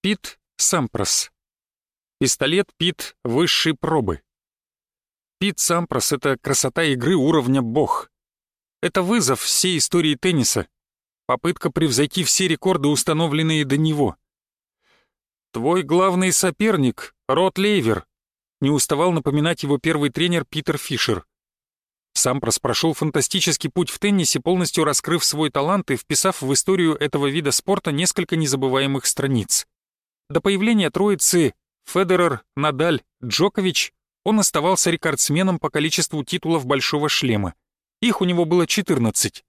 Пит Сампрос. Пистолет Пит высшей пробы. Пит Сампрос — это красота игры уровня бог. Это вызов всей истории тенниса. Попытка превзойти все рекорды, установленные до него. «Твой главный соперник — Рот Лейвер», — не уставал напоминать его первый тренер Питер Фишер. Сампрос прошел фантастический путь в теннисе, полностью раскрыв свой талант и вписав в историю этого вида спорта несколько незабываемых страниц. До появления троицы Федерер, Надаль, Джокович он оставался рекордсменом по количеству титулов «Большого шлема». Их у него было 14.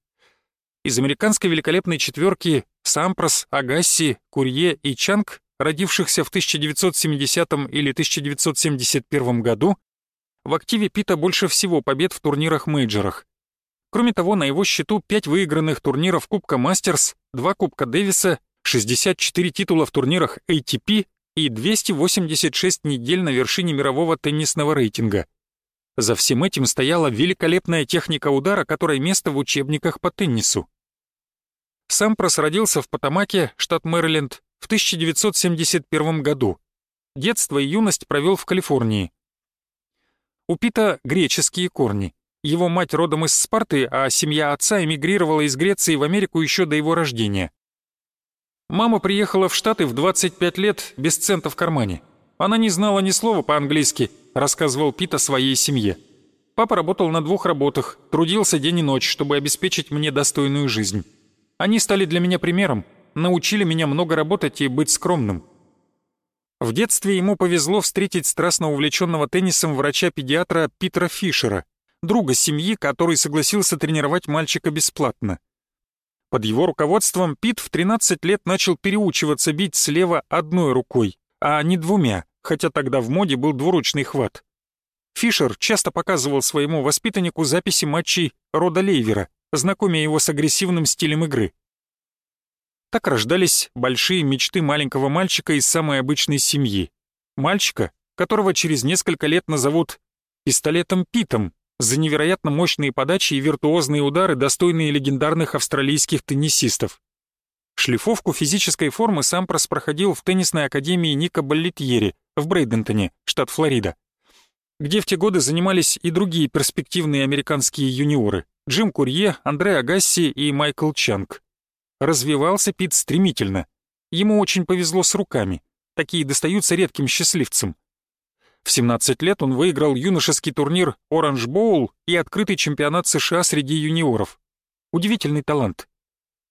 Из американской великолепной четверки Сампрос, Агасси, Курье и Чанг, родившихся в 1970 или 1971 году, в активе Пита больше всего побед в турнирах-мейджорах. Кроме того, на его счету 5 выигранных турниров Кубка Мастерс, 2 Кубка Дэвиса, 64 титула в турнирах ATP и 286 недель на вершине мирового теннисного рейтинга. За всем этим стояла великолепная техника удара, которой место в учебниках по теннису. Сампрос родился в Потамаке, штат Мэриленд, в 1971 году. Детство и юность провел в Калифорнии. У Пита греческие корни. Его мать родом из Спарты, а семья отца эмигрировала из Греции в Америку еще до его рождения. Мама приехала в Штаты в 25 лет без цента в кармане. Она не знала ни слова по-английски, рассказывал Пит о своей семье. Папа работал на двух работах, трудился день и ночь, чтобы обеспечить мне достойную жизнь. Они стали для меня примером, научили меня много работать и быть скромным. В детстве ему повезло встретить страстно увлеченного теннисом врача-педиатра Питера Фишера, друга семьи, который согласился тренировать мальчика бесплатно. Под его руководством Пит в 13 лет начал переучиваться бить слева одной рукой, а не двумя, хотя тогда в моде был двуручный хват. Фишер часто показывал своему воспитаннику записи матчей Рода Лейвера, знакомя его с агрессивным стилем игры. Так рождались большие мечты маленького мальчика из самой обычной семьи. Мальчика, которого через несколько лет назовут «пистолетом Питом», за невероятно мощные подачи и виртуозные удары, достойные легендарных австралийских теннисистов. Шлифовку физической формы Сампрос проходил в теннисной академии Ника Баллетьери в Брейдентоне, штат Флорида, где в те годы занимались и другие перспективные американские юниоры Джим Курье, Андре Агасси и Майкл Чанг. Развивался Пит стремительно. Ему очень повезло с руками. Такие достаются редким счастливцам. В 17 лет он выиграл юношеский турнир Orange Bowl и открытый чемпионат США среди юниоров. Удивительный талант.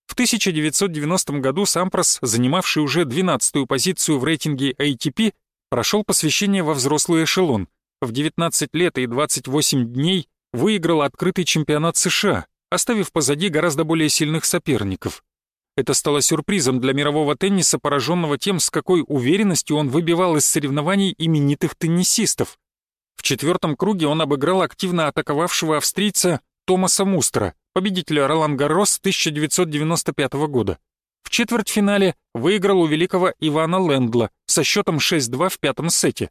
В 1990 году Сампрос, занимавший уже 12-ю позицию в рейтинге ATP, прошел посвящение во взрослый эшелон. В 19 лет и 28 дней выиграл открытый чемпионат США, оставив позади гораздо более сильных соперников. Это стало сюрпризом для мирового тенниса, пораженного тем, с какой уверенностью он выбивал из соревнований именитых теннисистов. В четвертом круге он обыграл активно атаковавшего австрийца Томаса Мустера, победителя Ролан Гаррос 1995 года. В четвертьфинале выиграл у великого Ивана Лендла со счетом 6-2 в пятом сете.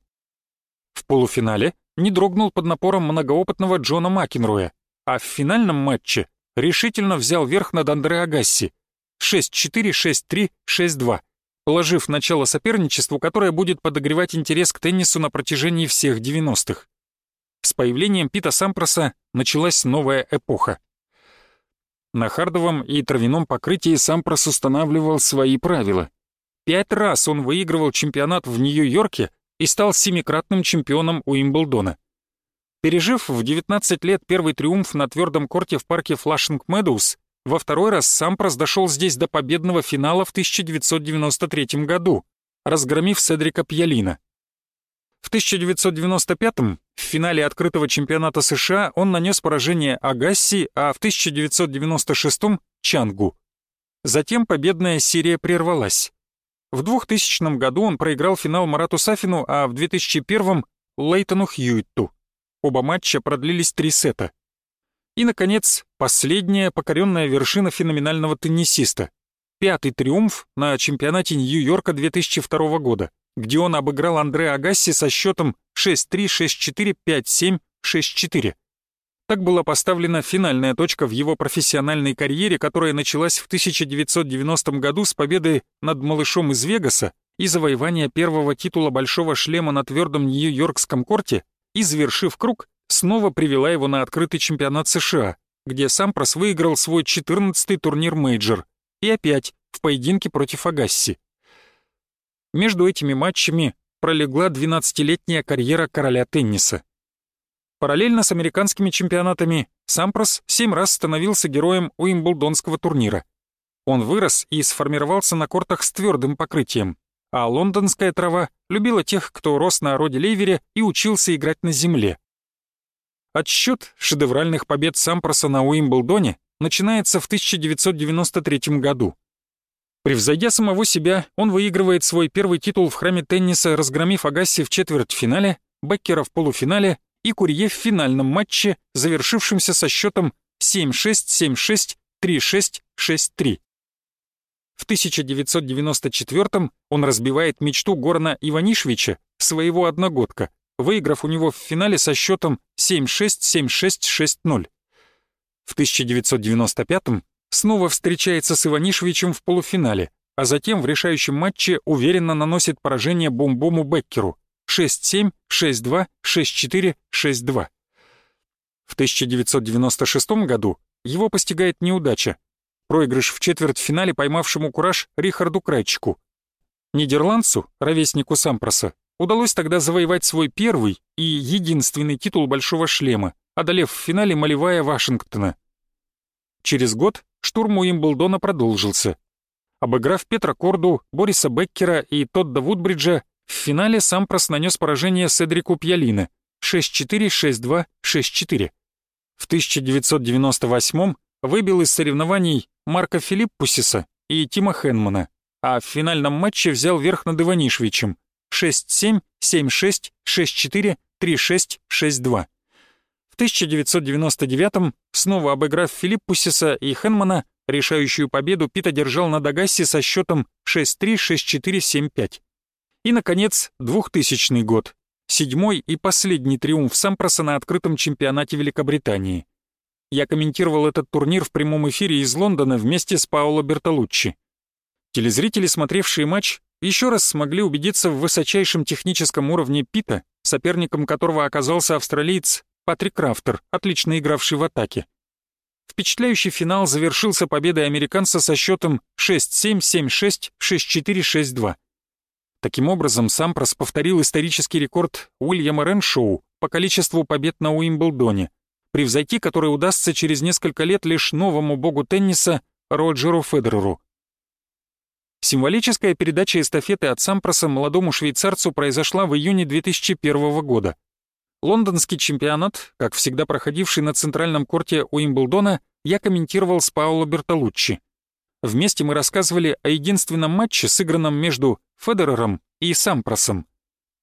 В полуфинале не дрогнул под напором многоопытного Джона Макенроя, а в финальном матче решительно взял верх над Андре Агасси 6-4, 6-3, 6-2, положив начало соперничеству, которое будет подогревать интерес к теннису на протяжении всех 90-х. С появлением Пита Сампроса началась новая эпоха. На хардовом и травяном покрытии Сампрос устанавливал свои правила. Пять раз он выигрывал чемпионат в Нью-Йорке и стал семикратным чемпионом Уимблдона. Пережив в 19 лет первый триумф на твердом корте в парке Флашинг Медоуз, во второй раз Сампрос дошел здесь до победного финала в 1993 году, разгромив Седрика Пьялина. В 1995 в финале открытого чемпионата США он нанес поражение Агасси, а в 1996 — Чангу. Затем победная серия прервалась. В 2000 году он проиграл финал Марату Сафину, а в 2001 — Лейтону Хьюитту. Оба матча продлились три сета. И, наконец, последняя покоренная вершина феноменального теннисиста. Пятый триумф на чемпионате Нью-Йорка 2002 года, где он обыграл Андре Агасси со счетом 6-3, 6-4, 5-7, 6-4. Так была поставлена финальная точка в его профессиональной карьере, которая началась в 1990 году с победы над малышом из Вегаса и завоевание первого титула большого шлема на твердом Нью-Йоркском корте и, завершив круг, снова привела его на открытый чемпионат США, где Сампрос выиграл свой 14-й турнир мейджор и опять в поединке против Агасси. Между этими матчами пролегла 12-летняя карьера короля тенниса. Параллельно с американскими чемпионатами Сампрос семь раз становился героем Уимблдонского турнира. Он вырос и сформировался на кортах с твердым покрытием, а лондонская трава любила тех, кто рос на Роде Лейвере и учился играть на земле. Отсчет шедевральных побед Сампроса на Уимблдоне начинается в 1993 году. Превзойдя самого себя, он выигрывает свой первый титул в храме тенниса, разгромив Агасси в четвертьфинале, Беккера в полуфинале и Курье в финальном матче, завершившемся со счетом 7-6, 7-6, 3-6, 6-3. В 1994 он разбивает мечту Горна Иванишвича, своего одногодка, выиграв у него в финале со счетом 7-6, 7-6, 6-0. В 1995 снова встречается с Иванишвичем в полуфинале, а затем в решающем матче уверенно наносит поражение Бомбому Беккеру 6-7, 6-2, 6-4, 6-2. В 1996 году его постигает неудача. Проигрыш в четвертьфинале поймавшему кураж Рихарду Крайчику. Нидерландцу, ровеснику Сампроса, удалось тогда завоевать свой первый и единственный титул Большого шлема, одолев в финале Малевая Вашингтона. Через год штурм Уимблдона продолжился. Обыграв Петра Корду, Бориса Беккера и Тодда Вудбриджа, в финале Сампрос нанес поражение Седрику Пьялина 6-4, 6-2, 6-4. В 1998 выбил из соревнований Марка Филиппусиса и Тима Хенмана, а в финальном матче взял верх над Иванишвичем 6-7, 7-6, 6-4, 3-6, 6-2. В 1999 снова обыграв Филиппусиса и Хенмана, решающую победу Пит одержал на Дагассе со счетом 6-3, 6-4, 7-5. И, наконец, 2000 год. Седьмой и последний триумф Сампроса на открытом чемпионате Великобритании. Я комментировал этот турнир в прямом эфире из Лондона вместе с Паоло Бертолуччи. Телезрители, смотревшие матч, еще раз смогли убедиться в высочайшем техническом уровне Пита, соперником которого оказался австралиец Патрик Крафтер, отлично игравший в атаке. Впечатляющий финал завершился победой американца со счетом 6-7, 7-6, 6-4, 6-2. Таким образом, Сампрос повторил исторический рекорд Уильяма Реншоу по количеству побед на Уимблдоне, превзойти который удастся через несколько лет лишь новому богу тенниса Роджеру Федереру. Символическая передача эстафеты от Сампроса молодому швейцарцу произошла в июне 2001 года. Лондонский чемпионат, как всегда проходивший на центральном корте Уимблдона, я комментировал с Паоло Бертолуччи. Вместе мы рассказывали о единственном матче, сыгранном между Федерером и Сампросом.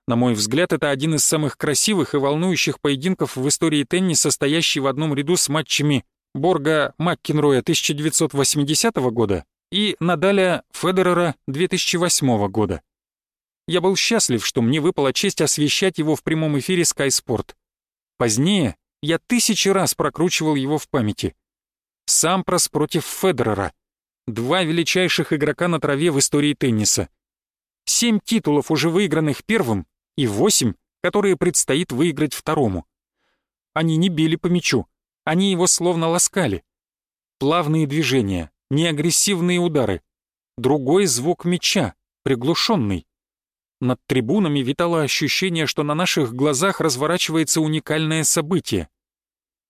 На мой взгляд, это один из самых красивых и волнующих поединков в истории тенниса, стоящий в одном ряду с матчами Борга Маккенроя 1980 года и Надаля Федерера 2008 года. Я был счастлив, что мне выпала честь освещать его в прямом эфире Sky Sport. Позднее я тысячи раз прокручивал его в памяти. Сампрос против Федерера — два величайших игрока на траве в истории тенниса. Семь титулов уже выигранных первым и восемь, которые предстоит выиграть второму. Они не били по мячу, они его словно ласкали. Плавные движения, неагрессивные удары, другой звук мяча, приглушенный. Над трибунами витало ощущение, что на наших глазах разворачивается уникальное событие.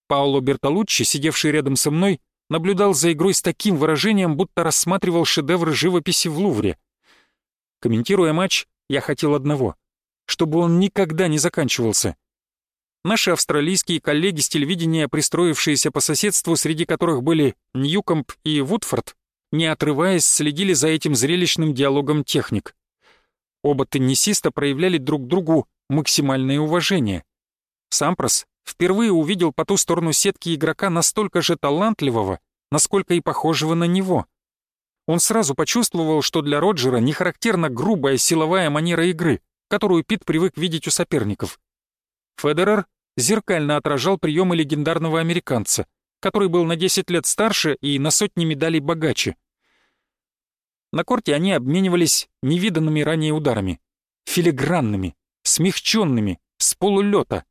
Пауло Бертолуччи, сидевший рядом со мной, наблюдал за игрой с таким выражением, будто рассматривал шедевры живописи в Лувре. Комментируя матч, я хотел одного — чтобы он никогда не заканчивался. Наши австралийские коллеги с телевидения, пристроившиеся по соседству, среди которых были Ньюкомп и Вудфорд, не отрываясь, следили за этим зрелищным диалогом техник. Оба теннисиста проявляли друг другу максимальное уважение. Сампрос впервые увидел по ту сторону сетки игрока настолько же талантливого, насколько и похожего на него. Он сразу почувствовал, что для Роджера не характерна грубая силовая манера игры, которую Пит привык видеть у соперников. Федерер зеркально отражал приемы легендарного американца, который был на 10 лет старше и на сотни медалей богаче. На корте они обменивались невиданными ранее ударами. Филигранными, смягченными, с полулета.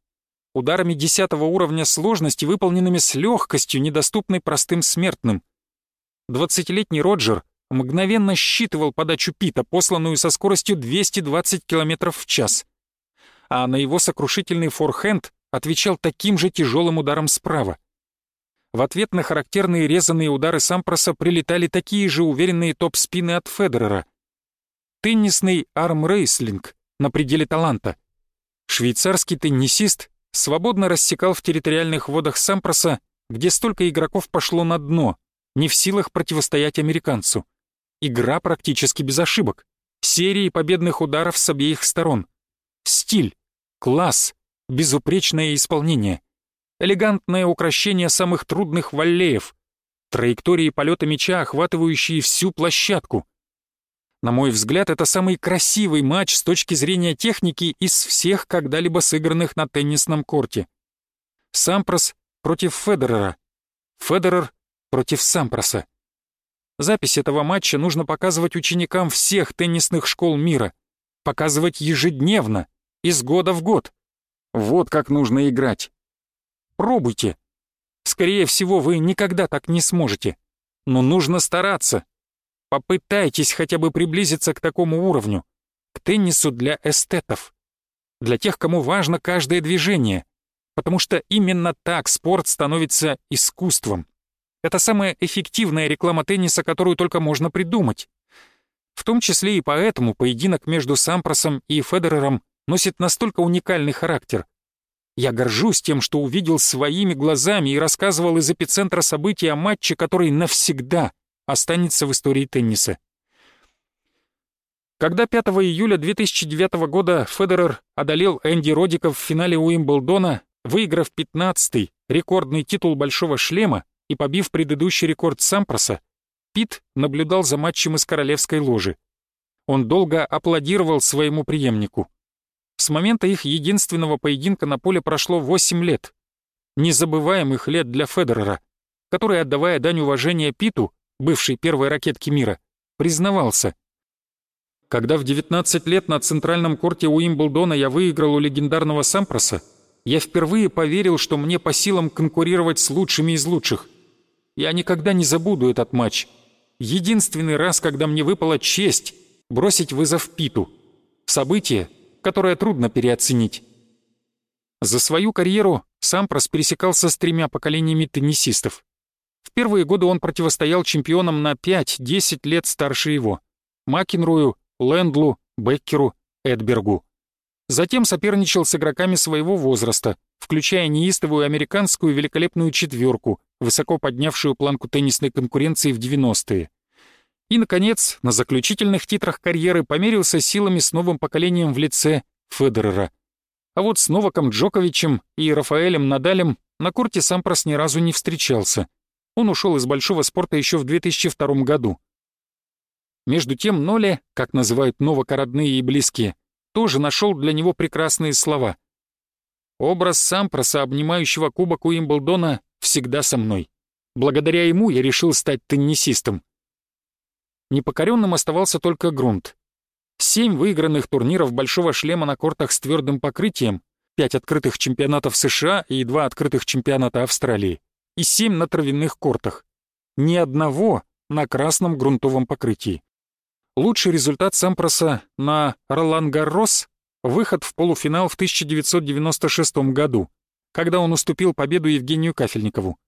Ударами десятого уровня сложности, выполненными с легкостью, недоступной простым смертным. Двадцатилетний Роджер мгновенно считывал подачу Пита, посланную со скоростью 220 км в час. А на его сокрушительный форхенд отвечал таким же тяжелым ударом справа. В ответ на характерные резанные удары Сампроса прилетали такие же уверенные топ-спины от Федерера. Теннисный армрейслинг на пределе таланта. Швейцарский теннисист свободно рассекал в территориальных водах Сампроса, где столько игроков пошло на дно, не в силах противостоять американцу. Игра практически без ошибок. Серии победных ударов с обеих сторон. Стиль, класс, безупречное исполнение — элегантное украшение самых трудных валлеев, траектории полета мяча, охватывающие всю площадку. На мой взгляд, это самый красивый матч с точки зрения техники из всех когда-либо сыгранных на теннисном корте. Сампрос против Федерера. Федерер против Сампроса. Запись этого матча нужно показывать ученикам всех теннисных школ мира. Показывать ежедневно, из года в год. Вот как нужно играть. Пробуйте. Скорее всего, вы никогда так не сможете. Но нужно стараться. Попытайтесь хотя бы приблизиться к такому уровню. К теннису для эстетов. Для тех, кому важно каждое движение. Потому что именно так спорт становится искусством. Это самая эффективная реклама тенниса, которую только можно придумать. В том числе и поэтому поединок между Сампросом и Федерером носит настолько уникальный характер. Я горжусь тем, что увидел своими глазами и рассказывал из эпицентра событий о матче, который навсегда останется в истории тенниса. Когда 5 июля 2009 года Федерер одолел Энди Родика в финале Уимблдона, выиграв 15-й рекордный титул «Большого шлема» и побив предыдущий рекорд Сампроса, Пит наблюдал за матчем из королевской ложи. Он долго аплодировал своему преемнику. С момента их единственного поединка на поле прошло 8 лет. Незабываемых лет для Федерера, который, отдавая дань уважения Питу, бывшей первой ракетки мира, признавался. Когда в 19 лет на центральном корте Уимблдона я выиграл у легендарного Сампроса, я впервые поверил, что мне по силам конкурировать с лучшими из лучших. Я никогда не забуду этот матч. Единственный раз, когда мне выпала честь бросить вызов Питу. Событие, которое трудно переоценить. За свою карьеру Сампрос пересекался с тремя поколениями теннисистов. В первые годы он противостоял чемпионам на 5-10 лет старше его — Макенрую, Лэндлу, Беккеру, Эдбергу. Затем соперничал с игроками своего возраста, включая неистовую американскую великолепную четверку, высоко поднявшую планку теннисной конкуренции в 90-е. И, наконец, на заключительных титрах карьеры померился силами с новым поколением в лице Федерера. А вот с Новаком Джоковичем и Рафаэлем Надалем на корте Сампрос ни разу не встречался. Он ушел из большого спорта еще в 2002 году. Между тем Ноле, как называют Новака родные и близкие, тоже нашел для него прекрасные слова. Образ Сампроса, обнимающего кубок Уимблдона, всегда со мной. Благодаря ему я решил стать теннисистом. Непокоренным оставался только грунт. Семь выигранных турниров «Большого шлема» на кортах с твердым покрытием, пять открытых чемпионатов США и два открытых чемпионата Австралии, и семь на травяных кортах. Ни одного на красном грунтовом покрытии. Лучший результат Сампроса на Ролан Гаррос — выход в полуфинал в 1996 году, когда он уступил победу Евгению Кафельникову.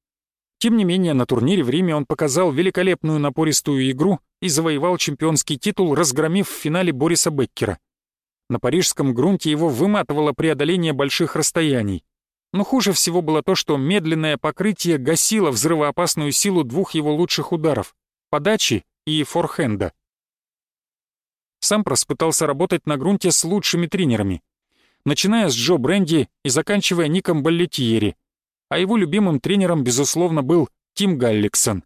Тем не менее, на турнире в Риме он показал великолепную напористую игру и завоевал чемпионский титул, разгромив в финале Бориса Беккера. На парижском грунте его выматывало преодоление больших расстояний. Но хуже всего было то, что медленное покрытие гасило взрывоопасную силу двух его лучших ударов — подачи и форхенда. Сампрос пытался работать на грунте с лучшими тренерами, начиная с Джо Бренди и заканчивая Ником Баллетиери — а его любимым тренером, безусловно, был Тим Галликсон.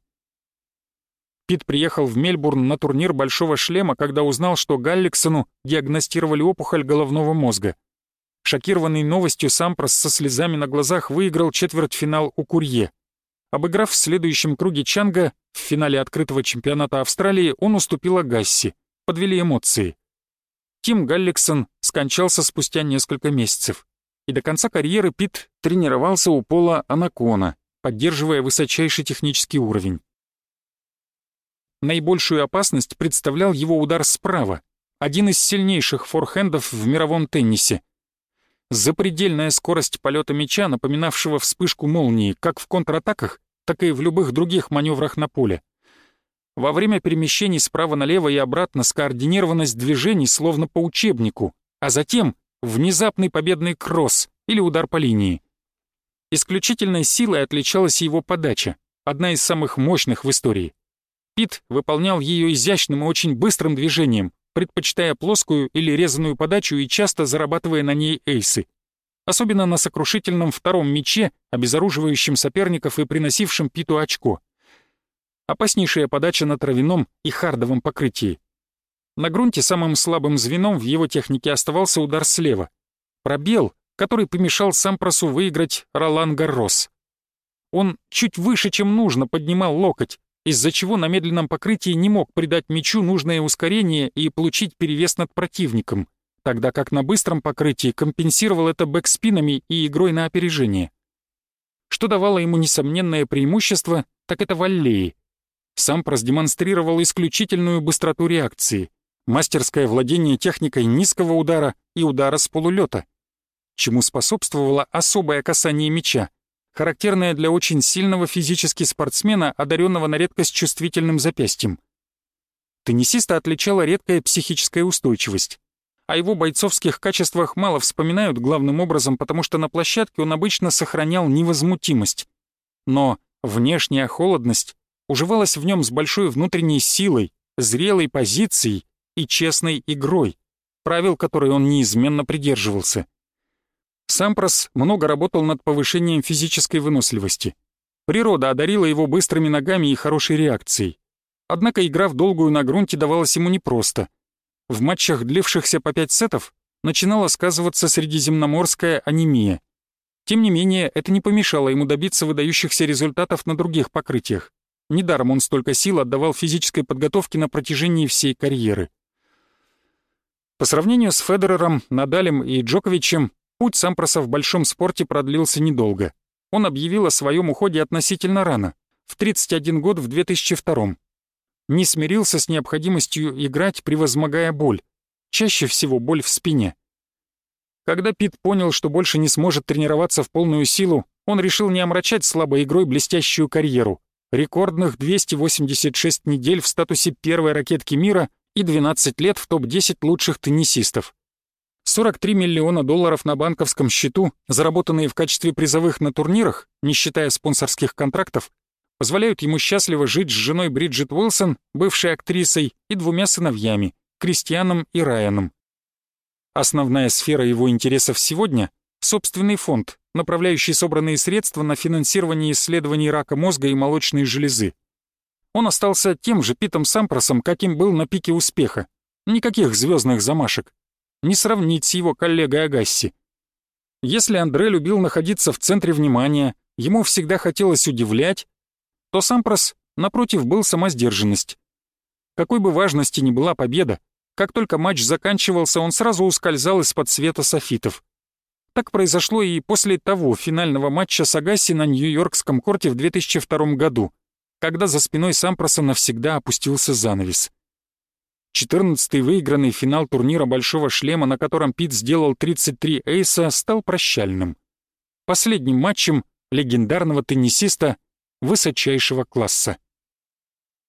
Пит приехал в Мельбурн на турнир «Большого шлема», когда узнал, что Галликсону диагностировали опухоль головного мозга. Шокированный новостью, Сампрос со слезами на глазах выиграл четвертьфинал у Курье. Обыграв в следующем круге Чанга, в финале открытого чемпионата Австралии он уступил Агасси, подвели эмоции. Тим Галликсон скончался спустя несколько месяцев, и до конца карьеры Пит тренировался у Пола Анакона, поддерживая высочайший технический уровень. Наибольшую опасность представлял его удар справа, один из сильнейших форхендов в мировом теннисе. Запредельная скорость полета мяча, напоминавшего вспышку молнии как в контратаках, так и в любых других маневрах на поле. Во время перемещений справа налево и обратно скоординированность движений словно по учебнику, а затем внезапный победный кросс или удар по линии. Исключительной силой отличалась его подача, одна из самых мощных в истории. Пит выполнял ее изящным и очень быстрым движением, предпочитая плоскую или резаную подачу и часто зарабатывая на ней эйсы. Особенно на сокрушительном втором мяче, обезоруживающем соперников и приносившем Питу очко. Опаснейшая подача на травяном и хардовом покрытии. На грунте самым слабым звеном в его технике оставался удар слева. Пробел, который помешал Сампросу выиграть Ролан Гаррос. Он чуть выше, чем нужно, поднимал локоть, из-за чего на медленном покрытии не мог придать мячу нужное ускорение и получить перевес над противником, тогда как на быстром покрытии компенсировал это бэкспинами и игрой на опережение. Что давало ему несомненное преимущество, так это валлеи. Сам продемонстрировал исключительную быстроту реакции, мастерское владение техникой низкого удара и удара с полулета, чему способствовало особое касание мяча, характерная для очень сильного физически спортсмена, одаренного на редкость чувствительным запястьем. Теннисиста отличала редкая психическая устойчивость. О его бойцовских качествах мало вспоминают главным образом, потому что на площадке он обычно сохранял невозмутимость. Но внешняя холодность уживалась в нем с большой внутренней силой, зрелой позицией и честной игрой, правил которой он неизменно придерживался — Сампрос много работал над повышением физической выносливости. Природа одарила его быстрыми ногами и хорошей реакцией. Однако игра в долгую на грунте давалась ему непросто. В матчах, длившихся по пять сетов, начинала сказываться средиземноморская анемия. Тем не менее, это не помешало ему добиться выдающихся результатов на других покрытиях. Недаром он столько сил отдавал физической подготовке на протяжении всей карьеры. По сравнению с Федерером, Надалем и Джоковичем, Путь Сампроса в большом спорте продлился недолго. Он объявил о своем уходе относительно рано, в 31 год в 2002 Не смирился с необходимостью играть, превозмогая боль. Чаще всего боль в спине. Когда Пит понял, что больше не сможет тренироваться в полную силу, он решил не омрачать слабой игрой блестящую карьеру. Рекордных 286 недель в статусе первой ракетки мира и 12 лет в топ-10 лучших теннисистов. 43 миллиона долларов на банковском счету, заработанные в качестве призовых на турнирах, не считая спонсорских контрактов, позволяют ему счастливо жить с женой Бриджит Уилсон, бывшей актрисой, и двумя сыновьями, Кристианом и Райаном. Основная сфера его интересов сегодня — собственный фонд, направляющий собранные средства на финансирование исследований рака мозга и молочной железы. Он остался тем же Питом Сампросом, каким был на пике успеха. Никаких звездных замашек не сравнить с его коллегой Агасси. Если Андре любил находиться в центре внимания, ему всегда хотелось удивлять, то Сампрос, напротив, был самосдержанность. Какой бы важности ни была победа, как только матч заканчивался, он сразу ускользал из-под света софитов. Так произошло и после того финального матча с Агасси на Нью-Йоркском корте в 2002 году, когда за спиной Сампроса навсегда опустился занавес. Четырнадцатый выигранный финал турнира «Большого шлема», на котором Пит сделал 33 эйса, стал прощальным. Последним матчем легендарного теннисиста высочайшего класса.